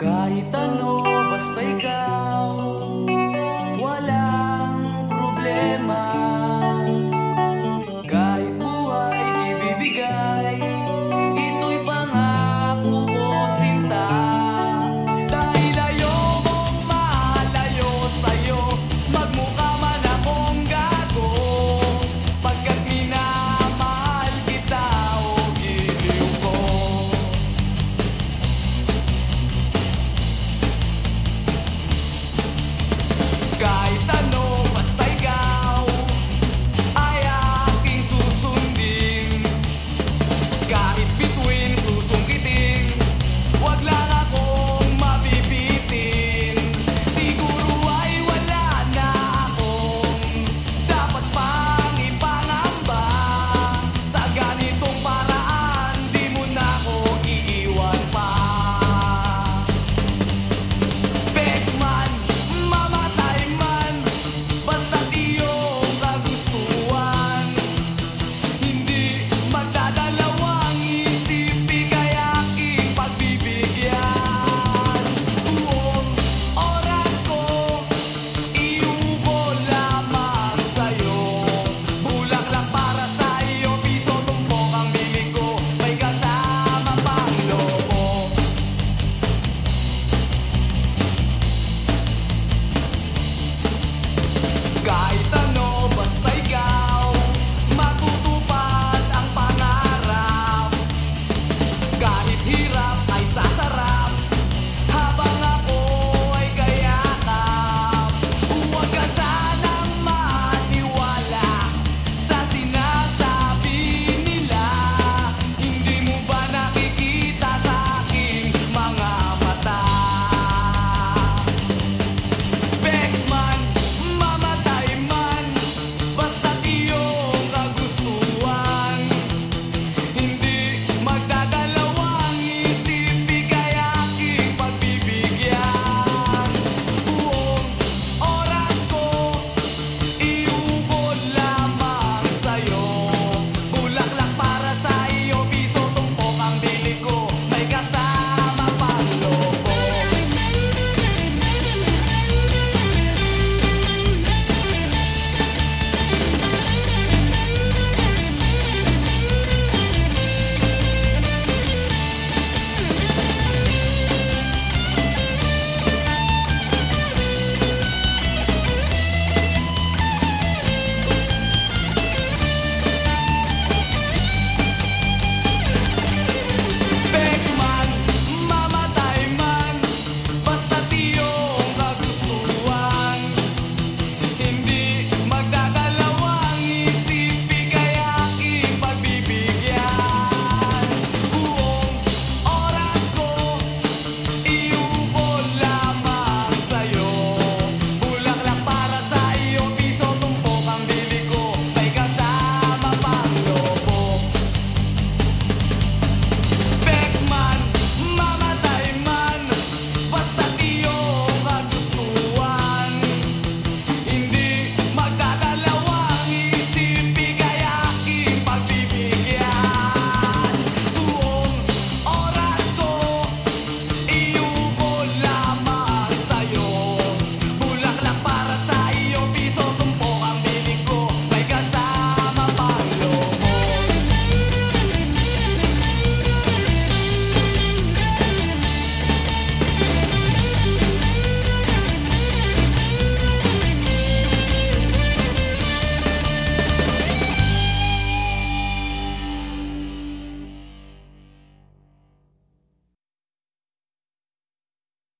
Kahit ano, basta ikaw.